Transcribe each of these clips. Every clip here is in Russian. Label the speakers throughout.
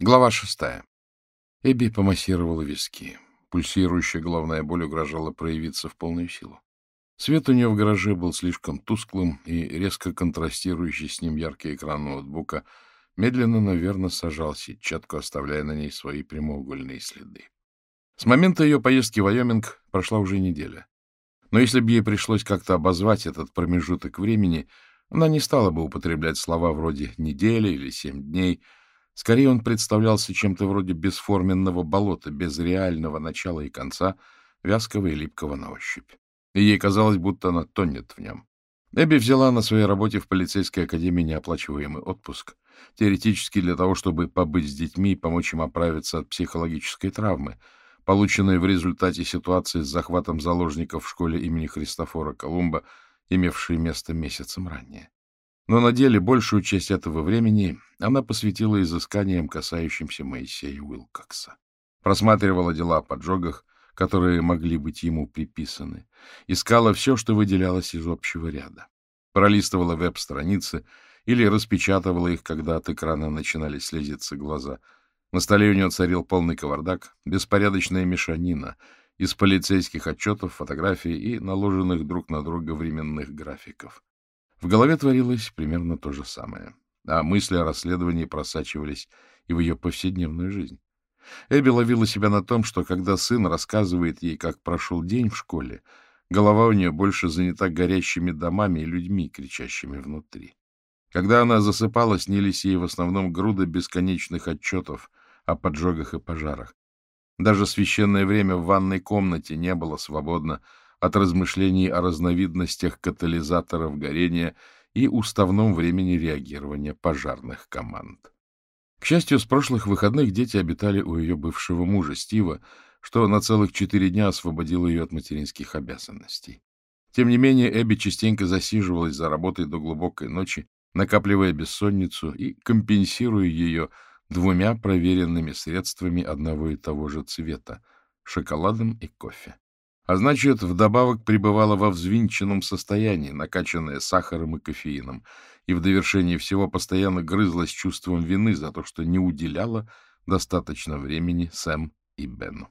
Speaker 1: Глава шестая. Эбби помассировала виски. Пульсирующая головная боль угрожала проявиться в полную силу. Свет у нее в гараже был слишком тусклым, и резко контрастирующий с ним яркий экран ноутбука медленно, но верно сажал сетчатку, оставляя на ней свои прямоугольные следы. С момента ее поездки в Вайоминг прошла уже неделя. Но если бы ей пришлось как-то обозвать этот промежуток времени, она не стала бы употреблять слова вроде «неделя» или «семь дней», Скорее он представлялся чем-то вроде бесформенного болота, без реального начала и конца, вязкого и липкого на ощупь. И ей казалось, будто она тонет в нем. Эбби взяла на своей работе в полицейской академии неоплачиваемый отпуск, теоретически для того, чтобы побыть с детьми и помочь им оправиться от психологической травмы, полученной в результате ситуации с захватом заложников в школе имени Христофора Колумба, имевшей место месяцем ранее. Но на деле большую часть этого времени она посвятила изысканиям, касающимся Моисея Уилкокса. Просматривала дела о поджогах, которые могли быть ему приписаны. Искала все, что выделялось из общего ряда. Пролистывала веб-страницы или распечатывала их, когда от экрана начинали слезиться глаза. На столе у нее царил полный кавардак, беспорядочная мешанина из полицейских отчетов, фотографий и наложенных друг на друга временных графиков. В голове творилось примерно то же самое, а мысли о расследовании просачивались и в ее повседневную жизнь. Эбби ловила себя на том, что когда сын рассказывает ей, как прошел день в школе, голова у нее больше занята горящими домами и людьми, кричащими внутри. Когда она засыпала, снились ей в основном груды бесконечных отчетов о поджогах и пожарах. Даже священное время в ванной комнате не было свободно от размышлений о разновидностях катализаторов горения и уставном времени реагирования пожарных команд. К счастью, с прошлых выходных дети обитали у ее бывшего мужа Стива, что на целых четыре дня освободило ее от материнских обязанностей. Тем не менее, Эбби частенько засиживалась за работой до глубокой ночи, накапливая бессонницу и компенсируя ее двумя проверенными средствами одного и того же цвета — шоколадом и кофе а значит, вдобавок пребывала во взвинченном состоянии, накачанная сахаром и кофеином, и в довершении всего постоянно грызлась чувством вины за то, что не уделяла достаточно времени Сэм и Бену.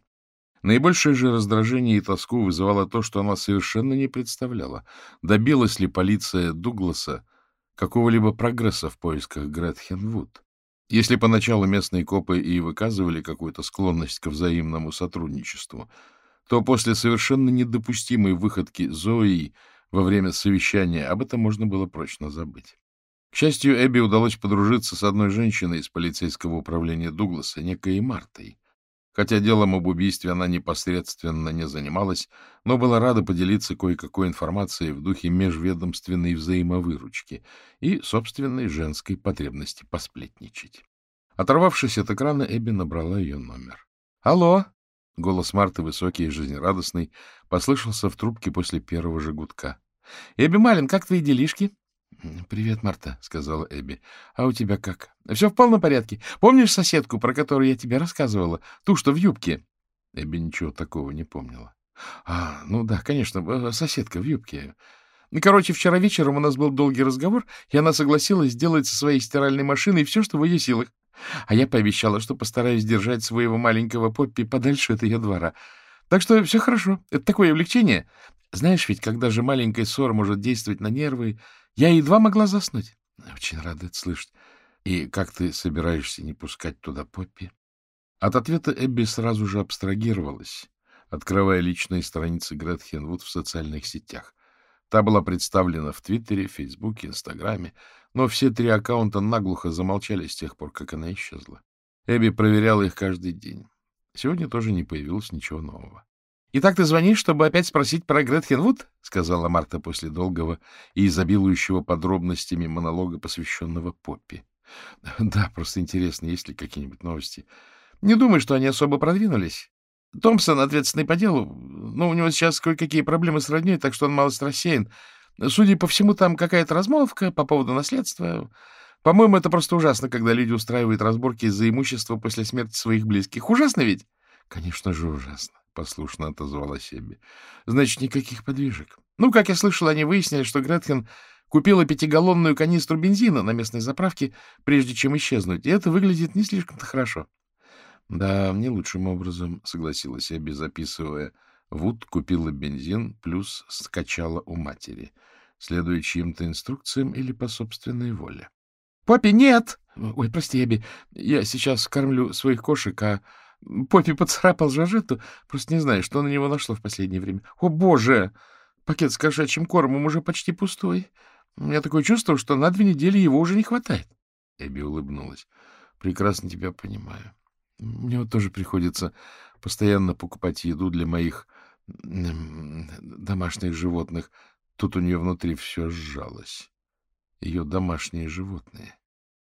Speaker 1: Наибольшее же раздражение и тоску вызывало то, что она совершенно не представляла, добилась ли полиция Дугласа какого-либо прогресса в поисках Гретхен Вуд. Если поначалу местные копы и выказывали какую-то склонность к взаимному сотрудничеству, то после совершенно недопустимой выходки Зои во время совещания об этом можно было прочно забыть. К счастью, Эбби удалось подружиться с одной женщиной из полицейского управления Дугласа, некой Мартой. Хотя делом об убийстве она непосредственно не занималась, но была рада поделиться кое-какой информацией в духе межведомственной взаимовыручки и собственной женской потребности посплетничать. Оторвавшись от экрана, Эбби набрала ее номер. — Алло, Голос Марты, высокий и жизнерадостный, послышался в трубке после первого же гудка. — Эбби Малин, как твои делишки? — Привет, Марта, — сказала Эбби. — А у тебя как? — Все в полном порядке. Помнишь соседку, про которую я тебе рассказывала? Ту, что в юбке? Эбби ничего такого не помнила. — А, ну да, конечно, э, соседка в юбке. Короче, вчера вечером у нас был долгий разговор, и она согласилась сделать со своей стиральной машиной все, что в ее силах. А я пообещала, что постараюсь держать своего маленького Поппи подальше от ее двора. Так что все хорошо. Это такое облегчение. Знаешь ведь, когда же маленькая ссора может действовать на нервы, я едва могла заснуть. Очень рада это слышать. И как ты собираешься не пускать туда Поппи? От ответа Эбби сразу же абстрагировалась, открывая личные страницы Гретхен Вуд в социальных сетях. Та была представлена в Твиттере, Фейсбуке, Инстаграме, но все три аккаунта наглухо замолчали с тех пор, как она исчезла. Эбби проверяла их каждый день. Сегодня тоже не появилось ничего нового. — Итак, ты звонишь, чтобы опять спросить про Гретхен Вуд? — сказала Марта после долгого и изобилующего подробностями монолога, посвященного Поппи. — Да, просто интересно, есть ли какие-нибудь новости. — Не думаю, что они особо продвинулись. Томпсон, ответственный по делу, ну, у него сейчас кое-какие проблемы с родней, так что он малость рассеян. Судя по всему, там какая-то размолвка по поводу наследства. По-моему, это просто ужасно, когда люди устраивают разборки из-за имущества после смерти своих близких. Ужасно ведь? — Конечно же, ужасно, — послушно отозвалась Эбби. — Значит, никаких подвижек. Ну, как я слышал, они выяснили, что Гретхен
Speaker 2: Купила пятигаллонную канистру бензина на местной заправке, прежде чем исчезнуть, и это выглядит не слишком-то хорошо.
Speaker 1: — Да, не лучшим образом, — согласилась Эбби, записывая. Вуд купила бензин, плюс скачала у матери, следуя чьим-то инструкциям или по собственной воле.
Speaker 2: — Поппи, нет! Ой, прости, Эбби, я сейчас кормлю своих кошек, а Поппи поцарапал Жажету, просто не знаю, что на него нашло в последнее время. О, боже! Пакет с кошачьим кормом уже почти пустой. У меня такое чувство, что на две недели его уже не хватает.
Speaker 1: Эбби улыбнулась. — Прекрасно тебя понимаю. Мне вот тоже приходится постоянно покупать еду для моих домашних животных. Тут у нее внутри все сжалось. Ее домашние животные.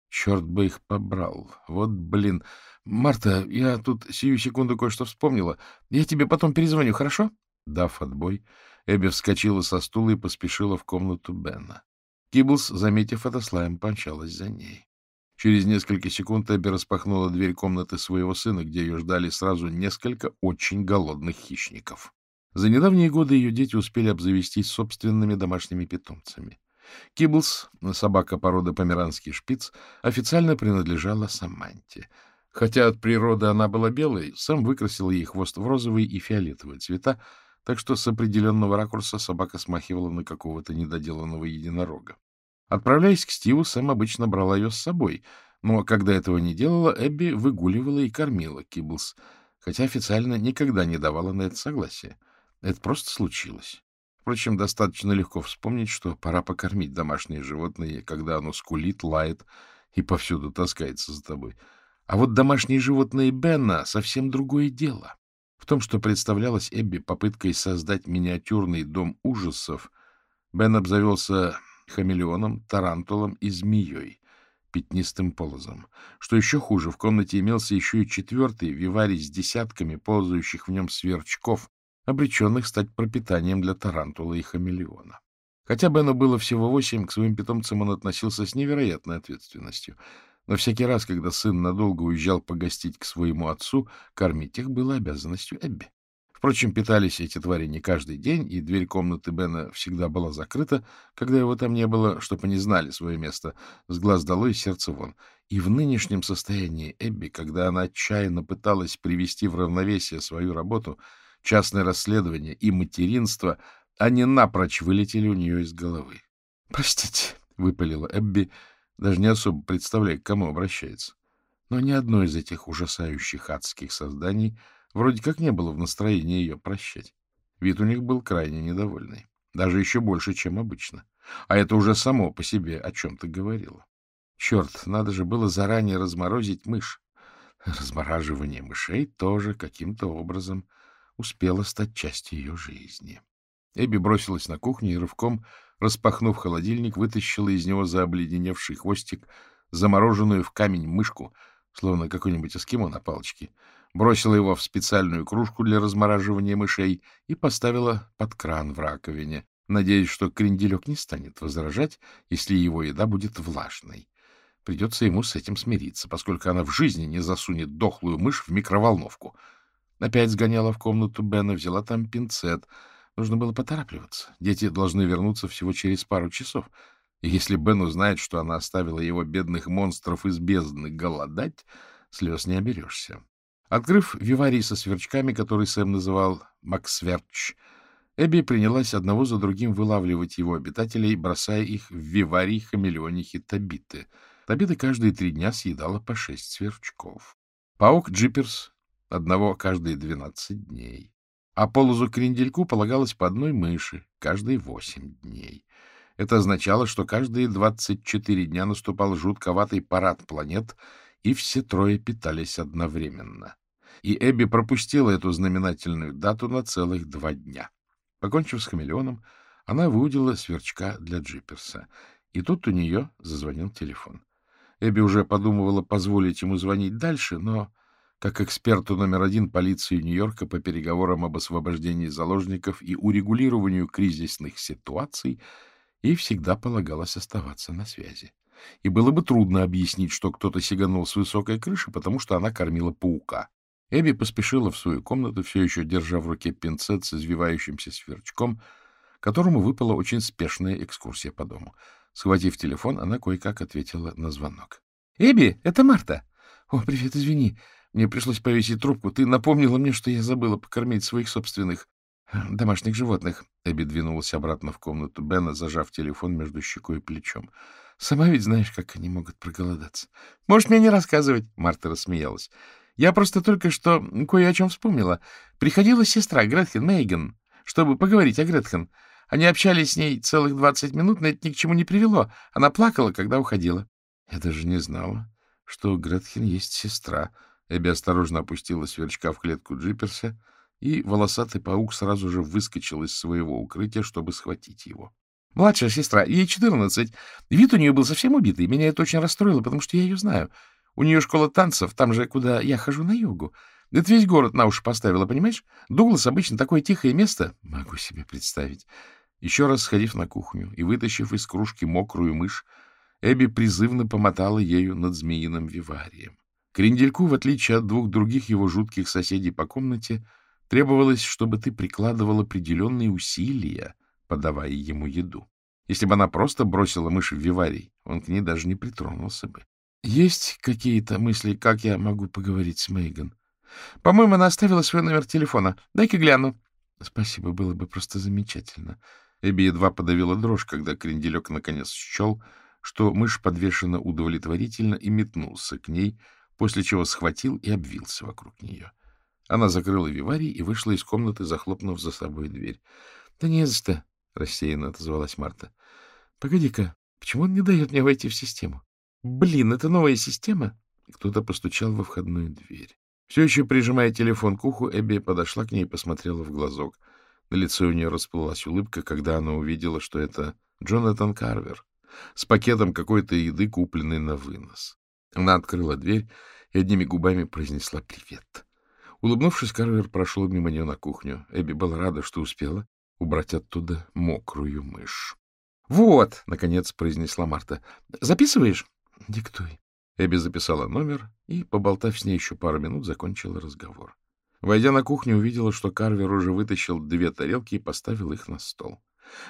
Speaker 1: Черт бы их побрал. Вот, блин. Марта, я тут сию секунду кое-что вспомнила. Я тебе потом перезвоню, хорошо? Дав отбой, Эбби вскочила со стула и поспешила в комнату Бена. Киблс, заметив это, слаем помчалась за ней. Через несколько секунд Эбби распахнула дверь комнаты своего сына, где ее ждали сразу несколько очень голодных хищников. За недавние годы ее дети успели обзавестись собственными домашними питомцами. Киблс, собака породы померанский шпиц, официально принадлежала Саманте. Хотя от природы она была белой, сам выкрасил ей хвост в розовый и фиолетовый цвета, так что с определенного ракурса собака смахивала на какого-то недоделанного единорога. Отправляясь к Стиву, Сэм обычно брала ее с собой, но когда этого не делала, Эбби выгуливала и кормила Киблс, хотя официально никогда не давала на это согласия. Это просто случилось. Впрочем, достаточно легко вспомнить, что пора покормить домашнее животное, когда оно скулит, лает и повсюду таскается за тобой. А вот домашние животные Бена — совсем другое дело. В том, что представлялось Эбби попыткой создать миниатюрный дом ужасов, Бен обзавелся хамелеоном, тарантулом и змеей, пятнистым полозом. Что еще хуже, в комнате имелся еще и четвертый виварий с десятками ползающих в нем сверчков, обреченных стать пропитанием для тарантула и хамелеона. Хотя Бену было всего восемь, к своим питомцам он относился с невероятной ответственностью — но всякий раз, когда сын надолго уезжал погостить к своему отцу, кормить их было обязанностью Эбби. Впрочем, питались эти твари не каждый день, и дверь комнаты Бена всегда была закрыта, когда его там не было, чтобы они знали свое место, с глаз долой и сердце вон. И в нынешнем состоянии Эбби, когда она отчаянно пыталась привести в равновесие свою работу, частное расследование и материнство, они напрочь вылетели у нее из головы. — Простите, — выпалила Эбби, — даже не особо представляя, к кому обращается. Но ни одно из этих ужасающих адских созданий вроде как не было в настроении ее прощать. Вид у них был крайне недовольный, даже еще больше, чем обычно. А это уже само по себе о чем-то говорило. Черт, надо же было заранее разморозить мышь. Размораживание мышей тоже каким-то образом успело стать частью ее жизни. Эбби бросилась на кухню и рывком распахнув холодильник, вытащила из него за обледеневший хвостик замороженную в камень мышку, словно какой-нибудь эскимо на палочке, бросила его в специальную кружку для размораживания мышей и поставила под кран в раковине, надеясь, что кренделек не станет возражать, если его еда будет влажной. Придется ему с этим смириться, поскольку она в жизни не засунет дохлую мышь в микроволновку. Опять сгоняла в комнату Бена, взяла там пинцет — Нужно было поторапливаться. Дети должны вернуться всего через пару часов. И если Бен узнает, что она оставила его бедных монстров из бездны голодать, слез не оберешься. Открыв виварий со сверчками, который Сэм называл Максверч, Эбби принялась одного за другим вылавливать его обитателей, бросая их в виварий хамелеонихи Табиты. Табита каждые три дня съедала по шесть сверчков. Паук Джиперс — одного каждые двенадцать дней а полозу-крендельку полагалось по одной мыши каждые восемь дней. Это означало, что каждые двадцать четыре дня наступал жутковатый парад планет, и все трое питались одновременно. И Эбби пропустила эту знаменательную дату на целых два дня. Покончив с хамелеоном, она выудила сверчка для Джиперса. И тут у нее зазвонил телефон. Эбби уже подумывала позволить ему звонить дальше, но как эксперту номер один полиции Нью-Йорка по переговорам об освобождении заложников и урегулированию кризисных ситуаций, ей всегда полагалось оставаться на связи. И было бы трудно объяснить, что кто-то сиганул с высокой крыши, потому что она кормила паука. Эбби поспешила в свою комнату, все еще держа в руке пинцет с извивающимся сверчком, которому выпала очень спешная экскурсия по дому. Схватив телефон, она кое-как ответила на звонок.
Speaker 2: — Эбби, это Марта. — О, привет, извини. Мне пришлось повесить трубку. Ты напомнила мне, что я забыла покормить своих собственных домашних животных. Эбби двинулась обратно в комнату Бена, зажав телефон между щекой и плечом. — Сама ведь знаешь, как они могут проголодаться. — Можешь мне не рассказывать, — Марта рассмеялась. — Я просто только что кое о чем вспомнила. Приходила сестра Гретхен Мейган, чтобы поговорить о Гретхен. Они общались с ней целых двадцать минут, но это ни к чему не привело. Она плакала, когда уходила.
Speaker 1: — Я даже не знала, что у Гретхен есть сестра, Эбби осторожно опустила сверчка в клетку Джиперса, и волосатый паук сразу же выскочил из своего укрытия, чтобы схватить его.
Speaker 2: — Младшая сестра, ей четырнадцать. Вид у нее был совсем убитый. Меня это очень расстроило, потому что я ее знаю. У нее школа танцев, там же, куда я хожу на йогу. Это весь город на уши поставила, понимаешь? Дуглас обычно такое тихое место.
Speaker 1: Могу себе представить. Еще раз сходив на кухню и вытащив из кружки мокрую мышь, Эбби призывно помотала ею над змеиным виварием. Крендельку, в отличие от двух других его жутких соседей по комнате, требовалось, чтобы ты прикладывал определенные усилия, подавая ему еду. Если бы она просто бросила мышь в виварий, он к ней даже не притронулся бы.
Speaker 2: — Есть какие-то мысли, как я могу поговорить с Мейган? По-моему, она оставила свой номер телефона. Дай-ка гляну. — Спасибо, было бы просто замечательно.
Speaker 1: Эбби едва подавила дрожь, когда кренделек наконец счел, что мышь подвешена удовлетворительно и метнулся к ней, после чего схватил и обвился вокруг нее. Она закрыла виварий и вышла из комнаты, захлопнув за собой дверь.
Speaker 2: — Да не за что, — рассеянно отозвалась Марта. — Погоди-ка, почему он не дает мне войти в систему? Блин, это новая система?
Speaker 1: Кто-то постучал во входную дверь. Все еще прижимая телефон к уху, Эбби подошла к ней и посмотрела в глазок. На лице у нее расплылась улыбка, когда она увидела, что это Джонатан Карвер с пакетом какой-то еды, купленной на вынос. Она открыла дверь и одними губами произнесла «Привет». Улыбнувшись, Карвер прошел мимо нее на кухню. Эбби была рада, что успела убрать оттуда мокрую мышь.
Speaker 2: — Вот, — наконец произнесла Марта. — Записываешь? — Диктуй.
Speaker 1: Эбби записала номер и, поболтав с ней еще пару минут, закончила разговор. Войдя на кухню, увидела, что Карвер уже вытащил две тарелки и поставил их на стол.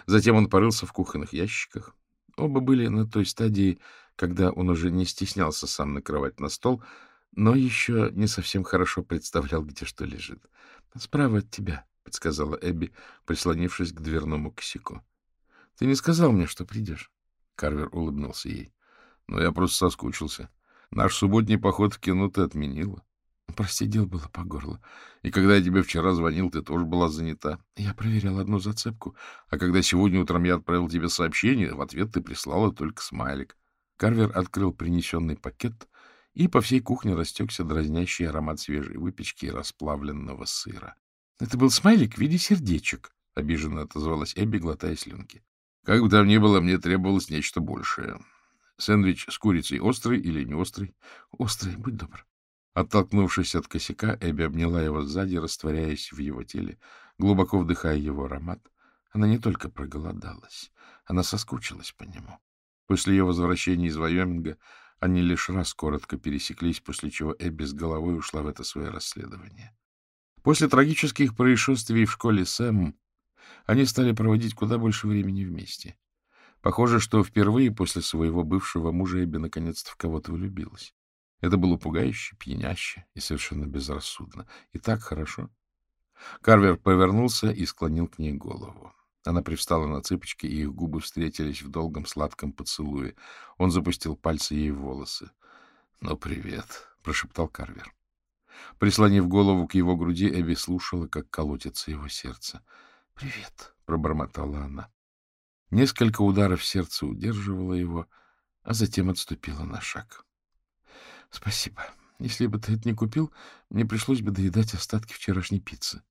Speaker 1: Затем он порылся в кухонных ящиках. Оба были на той стадии, когда он уже не стеснялся сам накрывать на стол, но еще не совсем хорошо представлял, где что лежит. — Справа от тебя, — подсказала Эбби, прислонившись к дверному косяку. — Ты не сказал мне, что придешь? Карвер улыбнулся ей. — Но я просто соскучился. Наш субботний поход в кино ты отменила.
Speaker 2: Прости, дел было по горло.
Speaker 1: И когда я тебе вчера звонил, ты тоже была занята.
Speaker 2: Я проверял одну зацепку.
Speaker 1: А когда сегодня утром я отправил тебе сообщение, в ответ ты прислала только смайлик. Карвер открыл принесенный пакет, и по всей кухне растекся дразнящий аромат свежей выпечки и расплавленного сыра.
Speaker 2: — Это был смайлик в виде сердечек, — обиженно отозвалась Эбби, глотая слюнки.
Speaker 1: — Как бы там ни было, мне требовалось нечто большее. Сэндвич с курицей острый или не острый?
Speaker 2: — Острый, будь добр.
Speaker 1: Оттолкнувшись от косяка, Эбби обняла его сзади, растворяясь в его теле, глубоко вдыхая его аромат. Она не только проголодалась, она соскучилась по нему. После ее возвращения из Вайоминга они лишь раз коротко пересеклись, после чего Эбби с головой ушла в это свое расследование. После трагических происшествий в школе Сэм они стали проводить куда больше времени вместе. Похоже, что впервые после своего бывшего мужа Эбби наконец-то в кого-то влюбилась. Это было пугающе, пьяняще и совершенно безрассудно. И так хорошо. Карвер повернулся и склонил к ней голову. Она привстала на цыпочки, и их губы встретились в долгом сладком поцелуе. Он запустил пальцы ей в волосы. — Ну, привет, — прошептал Карвер. Прислонив голову к его груди, Эбби слушала, как колотится его сердце. — Привет, — пробормотала она. Несколько ударов сердца удерживало его, а затем отступила на шаг.
Speaker 2: — Спасибо. Если бы ты это не купил, мне пришлось бы доедать остатки вчерашней пиццы.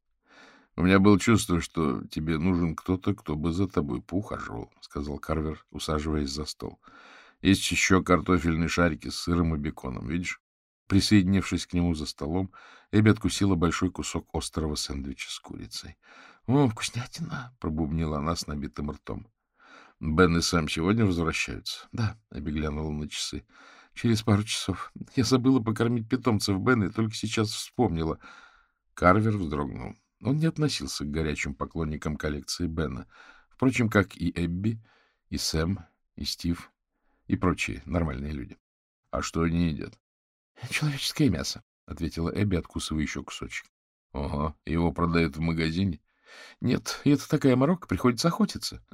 Speaker 1: У меня было чувство, что тебе нужен кто-то, кто бы за тобой поухаживал, — сказал Карвер, усаживаясь за стол. Есть еще картофельные шарики с сыром и беконом, видишь? Присоединившись к нему за столом, Эбби откусила большой кусок острого сэндвича с курицей.
Speaker 2: — О, вкуснятина! — пробубнила она с набитым ртом.
Speaker 1: — Бен и Сэм сегодня возвращаются?
Speaker 2: — Да, — Эбби глянула на часы. — Через пару часов. Я забыла покормить питомцев Бена и только сейчас вспомнила.
Speaker 1: Карвер вздрогнул. Он не относился к горячим поклонникам коллекции Бена. Впрочем, как и Эбби, и Сэм, и Стив, и прочие нормальные люди. — А что они едят?
Speaker 2: — Человеческое мясо, — ответила Эбби, откусывая еще кусочек.
Speaker 1: — Ага, его продают в магазине?
Speaker 2: — Нет, это такая морока, приходится охотиться.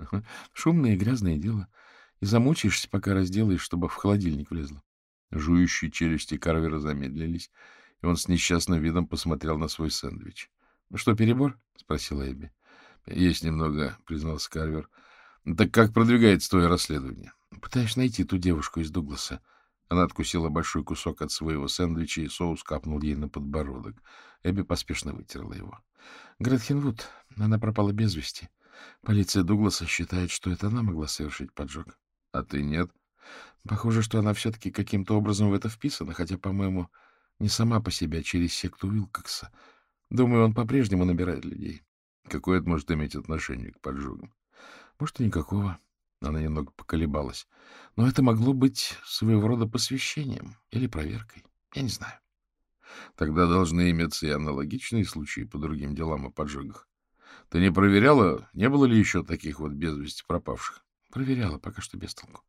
Speaker 2: Шумное и грязное дело. И замучаешься, пока разделаешь, чтобы в холодильник влезло.
Speaker 1: Жующие челюсти Карвера замедлились, и он с несчастным видом посмотрел на свой сэндвич.
Speaker 2: — Что, перебор? — спросила Эбби.
Speaker 1: — Есть немного, — признался Карвер. — Так как продвигается твое расследование?
Speaker 2: — Пытаешь найти ту девушку из Дугласа.
Speaker 1: Она откусила большой кусок от своего сэндвича, и соус капнул ей на подбородок. Эбби поспешно вытерла его.
Speaker 2: — Гретхен Вуд. Она пропала без вести. Полиция Дугласа считает, что это она могла совершить поджог.
Speaker 1: — А ты нет?
Speaker 2: — Похоже, что она все-таки каким-то образом в это вписана, хотя, по-моему, не сама по себе, а через секту Уилкокса. Думаю, он по-прежнему набирает людей.
Speaker 1: Какое это может иметь отношение к поджогам?
Speaker 2: Может, и никакого. Она немного поколебалась. Но это могло быть своего рода посвящением или проверкой. Я не знаю.
Speaker 1: Тогда должны иметься и аналогичные случаи по другим делам о поджогах. Ты не проверяла, не было ли еще таких вот без вести пропавших?
Speaker 2: Проверяла, пока что без толку.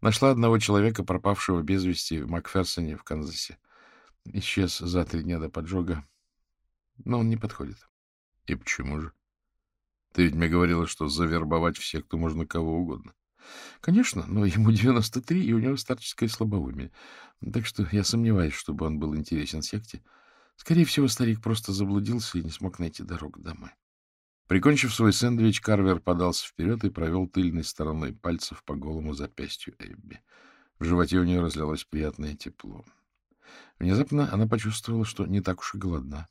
Speaker 2: Нашла одного человека, пропавшего без вести в Макферсоне в Канзасе. Исчез за три дня до поджога. Но он не подходит.
Speaker 1: И почему же? Ты ведь мне говорила, что завербовать в секту можно кого угодно.
Speaker 2: Конечно, но ему 93, и у него старческое слабоумие. Так что я сомневаюсь, чтобы он был интересен секте. Скорее всего, старик просто заблудился и не смог найти дорогу домой.
Speaker 1: Прикончив свой сэндвич, Карвер подался вперед и провел тыльной стороной пальцев по голому запястью Эбби. В животе у нее разлилось приятное тепло. Внезапно она почувствовала, что не так уж и голодна.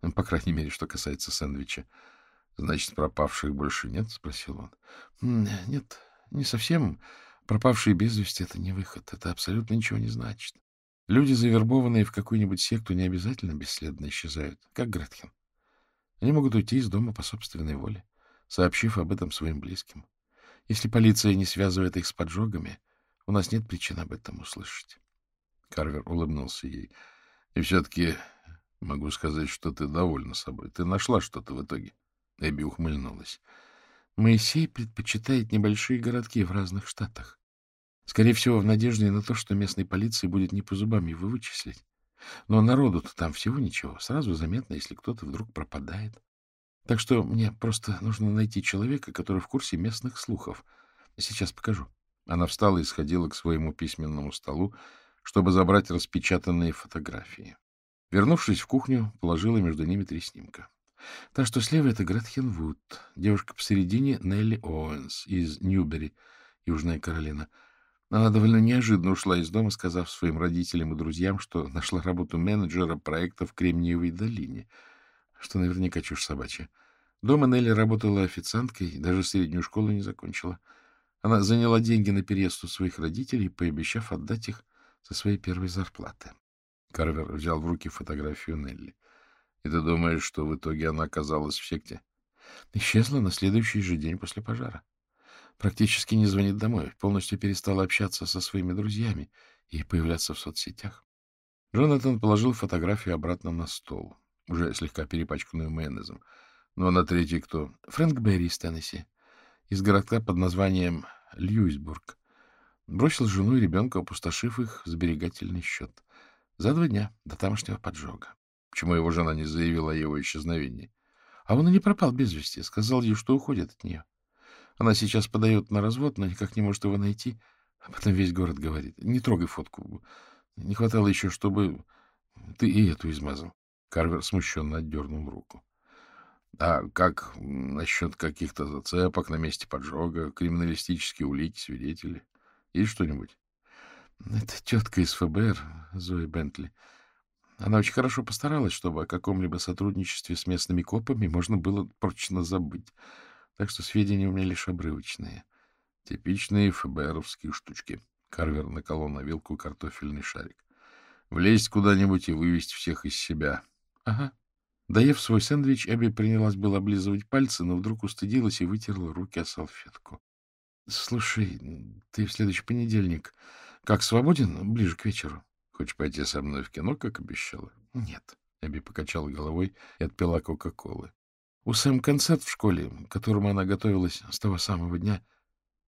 Speaker 1: По крайней мере, что касается сэндвича. — Значит, пропавших больше нет? — спросил
Speaker 2: он. — Нет, не совсем. Пропавшие без вести — это не выход. Это абсолютно ничего не значит. Люди, завербованные в какую-нибудь секту, не обязательно бесследно исчезают, как Гретхен. Они могут уйти из дома по собственной воле, сообщив об этом своим близким. Если полиция не связывает их с поджогами, у нас нет причин об этом услышать.
Speaker 1: Карвер улыбнулся ей. — И все-таки могу сказать, что ты довольна собой. Ты нашла что-то в итоге. Эбби ухмыльнулась.
Speaker 2: Моисей предпочитает небольшие городки в разных штатах. Скорее всего, в надежде на то, что местной полиции будет не по зубам его вычислить. Но народу-то там всего ничего. Сразу заметно, если кто-то вдруг пропадает. Так что мне просто нужно найти человека, который в курсе местных слухов. Сейчас покажу.
Speaker 1: Она встала и сходила к своему письменному столу, чтобы забрать распечатанные фотографии. Вернувшись в кухню, положила между ними три снимка.
Speaker 2: Та, что слева, это Гретхен Вуд. Девушка посередине — Нелли Оуэнс из Ньюбери, Южная Каролина. Она довольно неожиданно ушла из дома, сказав своим родителям и друзьям, что нашла работу менеджера проекта в Кремниевой долине, что наверняка чушь собачья. Дома Нелли работала официанткой, даже среднюю школу не закончила. Она заняла деньги на переезд у своих родителей, пообещав отдать их со своей первой зарплаты.
Speaker 1: Карвер взял в руки фотографию Нелли. — И ты думаешь, что в итоге она оказалась в секте?
Speaker 2: Исчезла на следующий же день после пожара. Практически не звонит домой, полностью перестала общаться со своими друзьями и появляться в соцсетях.
Speaker 1: Джонатан положил фотографию обратно на стол, уже слегка перепачканную майонезом. Ну, а на третий кто?
Speaker 2: Фрэнк Берри из Теннесси, из городка под названием Льюисбург. Бросил жену и ребенка, опустошив их сберегательный счет. За два дня до тамошнего поджога.
Speaker 1: Почему его жена не заявила о его исчезновении?
Speaker 2: А он и не пропал без вести, сказал ей, что уходит от нее. Она сейчас подает на развод, но никак не может его найти. А потом весь город говорит, не трогай фотку. Не хватало еще, чтобы ты и эту измазал.
Speaker 1: Карвер смущенно отдернул руку. — А как насчет каких-то зацепок на месте поджога, криминалистические улики, свидетели? Есть что-нибудь?
Speaker 2: — Это тетка из ФБР, Зои Бентли. Она очень хорошо постаралась, чтобы о каком-либо сотрудничестве с местными копами можно было прочно забыть. Так что сведения у меня лишь обрывочные.
Speaker 1: Типичные ФБРовские штучки. Карвер наколол на вилку картофельный шарик. Влезть куда-нибудь и вывести всех из себя.
Speaker 2: Ага. Доев свой сэндвич, Эбби принялась было облизывать пальцы, но вдруг устыдилась и вытерла руки о салфетку. — Слушай, ты в следующий понедельник как свободен ближе к вечеру?
Speaker 1: Хочешь пойти со мной в кино, как обещала?
Speaker 2: — Нет.
Speaker 1: Эбби покачала головой и отпила Кока-Колы.
Speaker 2: У Сэм концерт в школе, к которому она готовилась с того самого дня.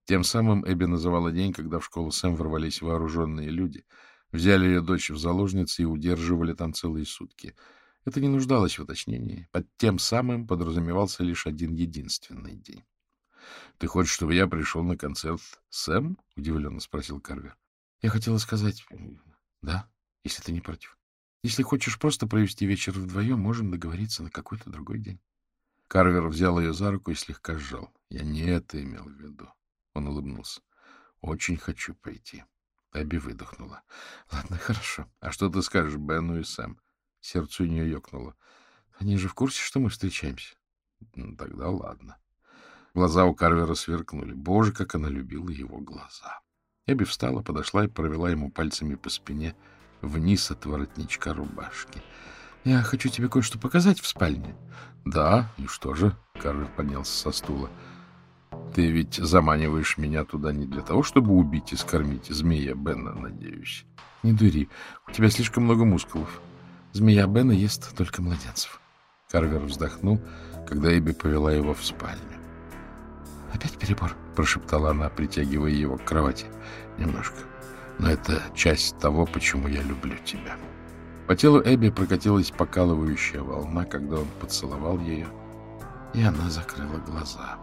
Speaker 1: Тем самым Эбби называла день, когда в школу Сэм ворвались вооруженные люди, взяли ее дочь в заложницы и удерживали там целые сутки. Это не нуждалось в уточнении. Под тем самым подразумевался лишь один единственный день. — Ты хочешь, чтобы я пришел на концерт Сэм? — удивленно спросил Карвер.
Speaker 2: — Я хотела сказать, да, если ты не против. Если хочешь просто провести вечер вдвоем, можем договориться на какой-то другой день.
Speaker 1: Карвер взял ее за руку и слегка сжал. Я не это имел в виду. Он улыбнулся. Очень хочу пойти. Эбби выдохнула. Ладно, хорошо. А что ты скажешь Бену и Сэм? Сердце у нее ёкнуло.
Speaker 2: Они же в курсе, что мы встречаемся?
Speaker 1: Ну, тогда ладно. Глаза у Карвера сверкнули. Боже, как она любила его глаза. Эбби встала, подошла и провела ему пальцами по спине вниз от воротничка рубашки.
Speaker 2: — Я хочу тебе кое-что показать в спальне.
Speaker 1: — Да, и что же? — Карвер поднялся со стула. — Ты ведь заманиваешь меня туда не для того, чтобы убить и скормить змея Бена, надеюсь.
Speaker 2: — Не дури, у тебя слишком много мускулов. Змея Бена ест только младенцев.
Speaker 1: Карвер вздохнул, когда Эбби повела его в спальню.
Speaker 2: — Опять перебор?
Speaker 1: — прошептала она, притягивая его к кровати. — Немножко. Но это часть того, почему я люблю тебя. По телу Эбби прокатилась покалывающая волна, когда он поцеловал ее, и она закрыла глаза.